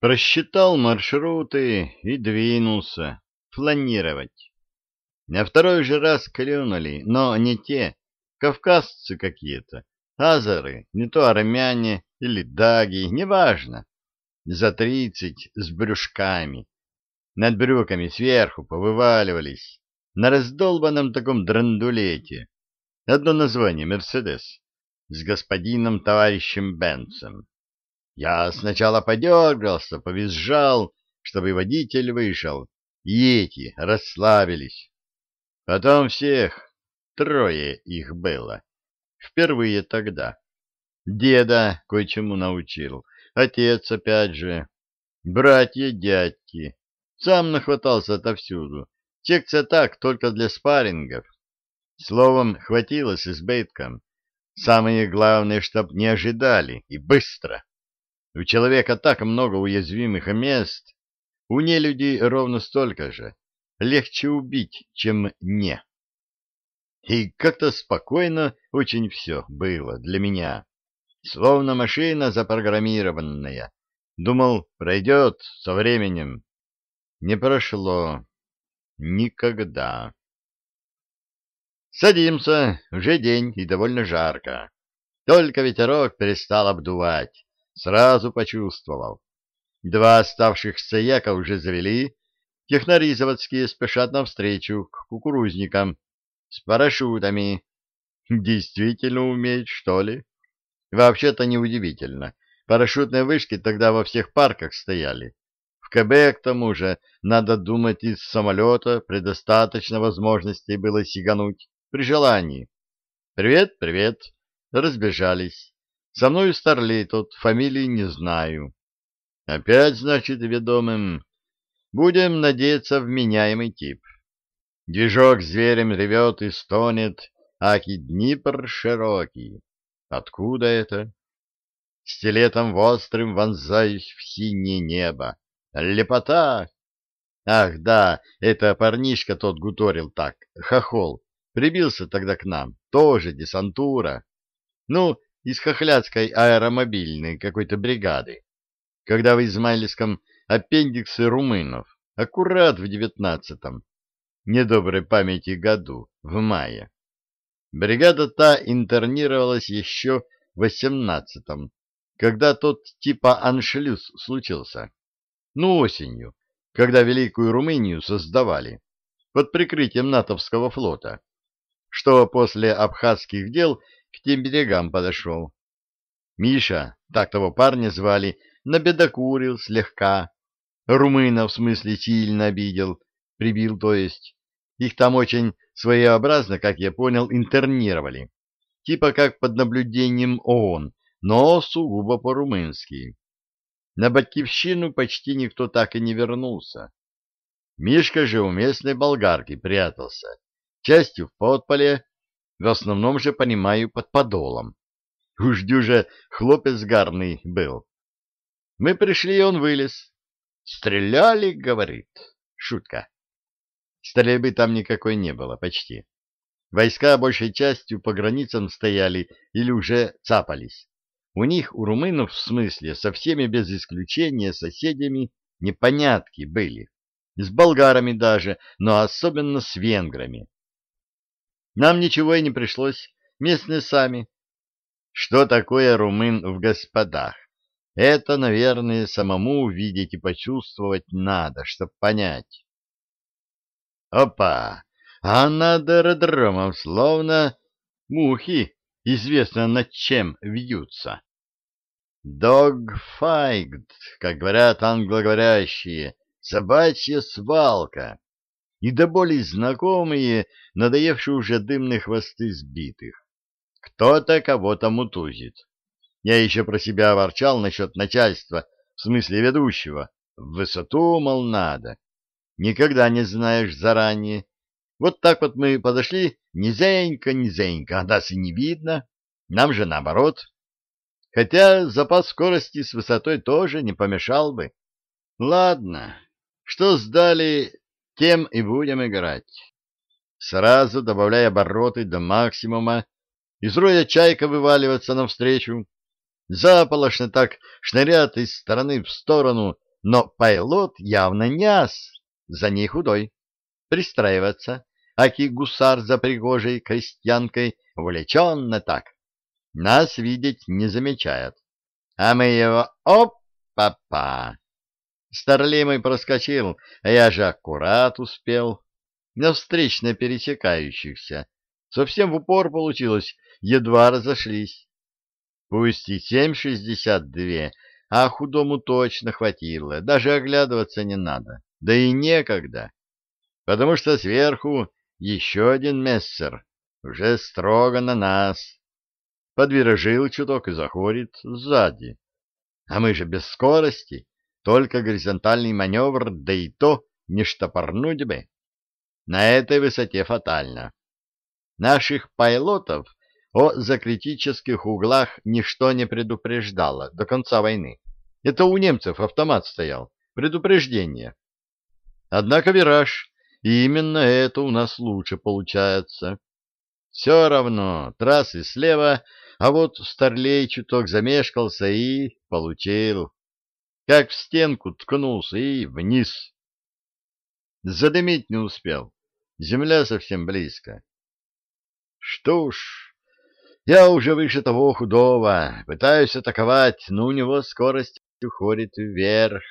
Просчитал маршруты и двинулся планировать. На второй же раз клюнули, но не те, кавказцы какие-то, азеры, не то армяне или даги, неважно, за тридцать с брюшками. Над брюками сверху повываливались, на раздолбанном таком драндулете. Одно название «Мерседес» с господином товарищем Бенцем. Я сначала подергался, повизжал, чтобы водитель вышел, и эти расслабились. Потом всех, трое их было, впервые тогда. Деда кое-чему научил, отец опять же, братья-дядьки. Сам нахватался отовсюду. Секция так, только для спаррингов. Словом, хватило с избытком. Самое главное, чтоб не ожидали, и быстро. У человека так много уязвимых мест, у нелюдей ровно столько же. Легче убить, чем не. И как-то спокойно очень все было для меня. Словно машина запрограммированная. Думал, пройдет со временем. Не прошло. Никогда. Садимся. Уже день и довольно жарко. Только ветерок перестал обдувать. Сразу почувствовал. Два оставшихся яка уже завели. Технари заводские спешат навстречу к кукурузникам. С парашютами. Действительно умеют, что ли? Вообще-то неудивительно. Парашютные вышки тогда во всех парках стояли. В КБ, к тому же, надо думать, из самолета предостаточно возможностей было сигануть при желании. «Привет, привет!» Разбежались. Со мной старлей тут, фамилии не знаю. Опять, значит, ведомым. Будем надеяться, вменяемый тип. Движок зверем ревет и стонет, аки Днипр широкий. Откуда это? Стилетом острым вонзаюсь в синее небо. Лепота! Ах, да, это парнишка тот гуторил так, хохол. Прибился тогда к нам, тоже десантура. Ну, из хохлядской аэромобильной какой-то бригады, когда в Измайлевском аппендиксе румынов, аккурат в девятнадцатом, недоброй памяти году, в мае. Бригада та интернировалась еще в восемнадцатом, когда тот типа аншлюз случился. Ну, осенью, когда Великую Румынию создавали, под прикрытием натовского флота, что после абхазских дел к тем берегам подошел. Миша, так того парня звали, набедокурил слегка. Румына, в смысле, сильно обидел, прибил, то есть. Их там очень своеобразно, как я понял, интернировали. Типа как под наблюдением ООН, но сугубо по-румынски. На Батькивщину почти никто так и не вернулся. Мишка же у местной болгарки прятался, частью в подполе, в основном же понимаю под подолом. Уж дюже хлопец гарный был. Мы пришли, и он вылез. Стреляли, говорит. Шутка. Стрельбы там никакой не было, почти. Войска большей частью по границам стояли или уже цапались. У них, у румынов, в смысле, со всеми без исключения соседями непонятки были. С болгарами даже, но особенно с венграми. Нам ничего и не пришлось, местные сами. Что такое румын в господах? Это, наверное, самому увидеть и почувствовать надо, чтобы понять. Опа! А над аэродромом словно мухи, известно над чем вьются. Догфайт, как говорят англоговорящие, собачья свалка и до боли знакомые, надоевшие уже дымные хвосты сбитых. Кто-то кого-то мутузит. Я еще про себя ворчал насчет начальства, в смысле ведущего. В высоту, мол, надо. Никогда не знаешь заранее. Вот так вот мы подошли, низенько, низенько, а нас и не видно. Нам же наоборот. Хотя запас скорости с высотой тоже не помешал бы. Ладно, что сдали, тем и будем играть. Сразу добавляя обороты до максимума, из роя чайка вываливаться навстречу. Заполошно так шнырят из стороны в сторону, но пайлот явно не ас, за ней худой. Пристраиваться, аки гусар за пригожей крестьянкой, увлеченно так. Нас видеть не замечает. А мы его оп-па-па. Старлей мой проскочил, а я же аккурат успел. На встречно пересекающихся. Совсем в упор получилось, едва разошлись. Пусть и семь шестьдесят две, а худому точно хватило, даже оглядываться не надо, да и некогда, потому что сверху еще один мессер, уже строго на нас. Подвирожил чуток и заходит сзади. А мы же без скорости, только горизонтальный маневр, да и то не штопорнуть бы. На этой высоте фатально. Наших пайлотов о закритических углах ничто не предупреждало до конца войны. Это у немцев автомат стоял. Предупреждение. Однако вираж, и именно это у нас лучше получается. Все равно, трассы слева, а вот Старлей чуток замешкался и получил. Как в стенку ткнулся и вниз. Задымить не успел. Земля совсем близко. Что ж, я уже выше того худого, пытаюсь атаковать, но у него скорость уходит вверх.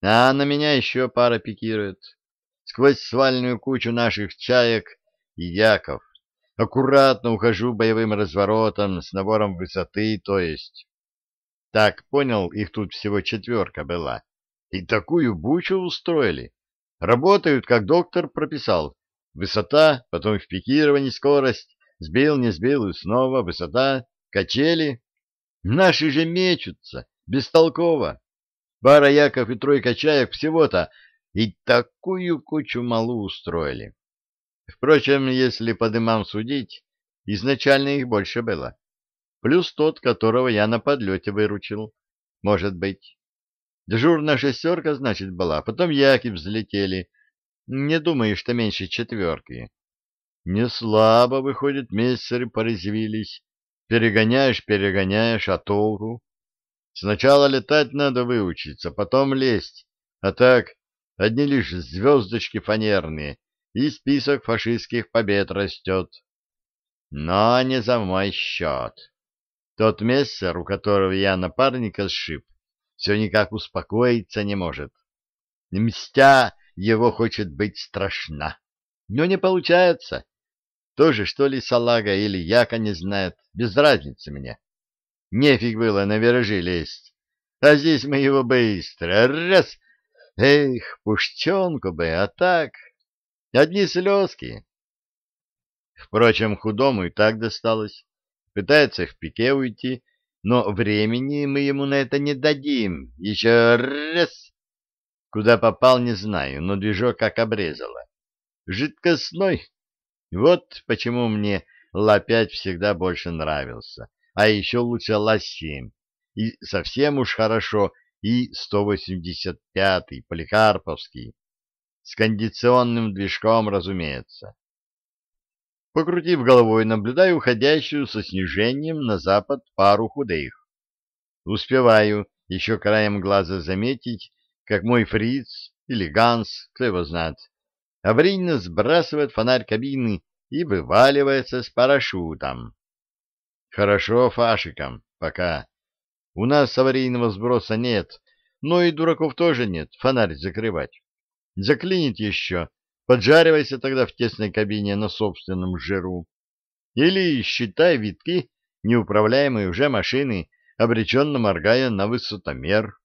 А на меня еще пара пикирует. Сквозь свальную кучу наших чаек и яков. Аккуратно ухожу боевым разворотом с набором высоты, то есть. Так, понял, их тут всего четверка была. И такую бучу устроили. Работают, как доктор прописал. Высота, потом в пикировании скорость, Сбил, не сбил, и снова высота, качели. Наши же мечутся, бестолково. Пара яков и тройка чаек всего-то, и такую кучу малу устроили. Впрочем, если по дымам судить, изначально их больше было. Плюс тот, которого я на подлете выручил. Может быть. Дежурная шестерка, значит, была. Потом яки взлетели. Не думаю, что меньше четверки. Не слабо, выходит, мессеры порезвились. Перегоняешь, перегоняешь, а толку? Сначала летать надо выучиться, потом лезть. А так, одни лишь звездочки фанерные, и список фашистских побед растет. Но не за мой счет. Тот мессер, у которого я напарника сшиб, все никак успокоиться не может. Мстя его хочет быть страшна. Но не получается. Тоже, что ли, салага или яка не знает, без разницы мне. Нефиг было на виражи лезть. А здесь мы его быстро, раз, эх, пушченку бы, а так, одни слезки. Впрочем, худому и так досталось. Пытается в пике уйти, но времени мы ему на это не дадим. Еще раз. Куда попал, не знаю, но движок как обрезало. Жидкостной, вот почему мне Ла-5 всегда больше нравился, а еще лучше Ла-7. И совсем уж хорошо и 185-й Поликарповский. С кондиционным движком, разумеется. Покрутив головой, наблюдаю уходящую со снижением на запад пару худых. Успеваю еще краем глаза заметить, как мой фриц или Ганс, кто его знает, аварийно сбрасывает фонарь кабины и вываливается с парашютом. Хорошо фашикам, пока. У нас аварийного сброса нет, но и дураков тоже нет, фонарь закрывать. Заклинит еще, поджаривайся тогда в тесной кабине на собственном жиру. Или считай витки неуправляемой уже машины, обреченно моргая на высотомер.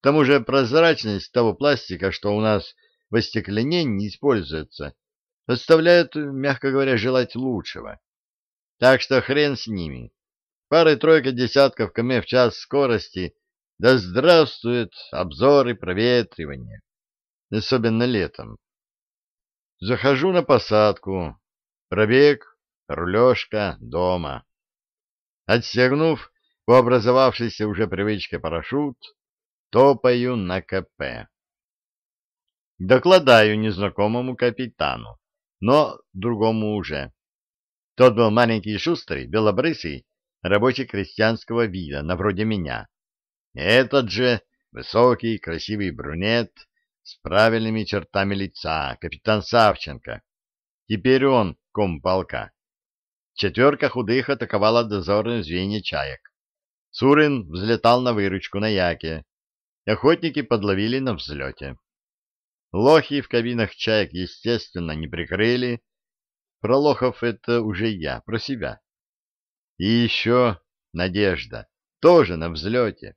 К тому же прозрачность того пластика, что у нас в остекленении используется, оставляет, мягко говоря, желать лучшего. Так что хрен с ними. Пары-тройка десятков км в час скорости, да здравствует обзор и проветривание. Особенно летом. Захожу на посадку. Пробег, рулежка, дома. Отстегнув по образовавшейся уже привычке парашют, топаю на КП. Докладаю незнакомому капитану, но другому уже. Тот был маленький шустрый, белобрысый, рабочий крестьянского вида, на вроде меня. Этот же Высокий, красивый брюнет с правильными чертами лица, капитан Савченко. Теперь он комполка. Четверка худых атаковала дозорное звенья чаек. Сурин взлетал на выручку на яке. Охотники подловили на взлете. Лохи в кабинах чаек, естественно, не прикрыли. Про лохов это уже я, про себя. И еще Надежда, тоже на взлете.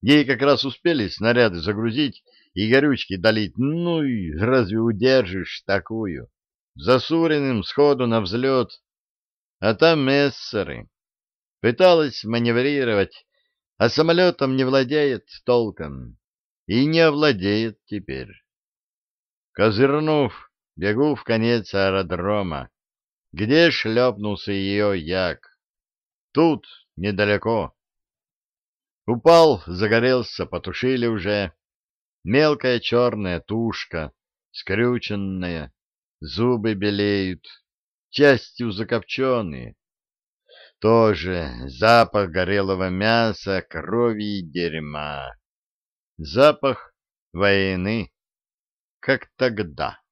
Ей как раз успели снаряды загрузить и горючки долить. Ну и разве удержишь такую? Засуренным сходу на взлет. А там мессеры. Пыталась маневрировать, а самолетом не владеет толком. И не овладеет теперь. Козырнув, бегу в конец аэродрома, где шлепнулся ее як. Тут, недалеко. Упал, загорелся, потушили уже. Мелкая черная тушка, скрюченная, зубы белеют, частью закопченные. Тоже запах горелого мяса, крови и дерьма. Запах войны, как тогда.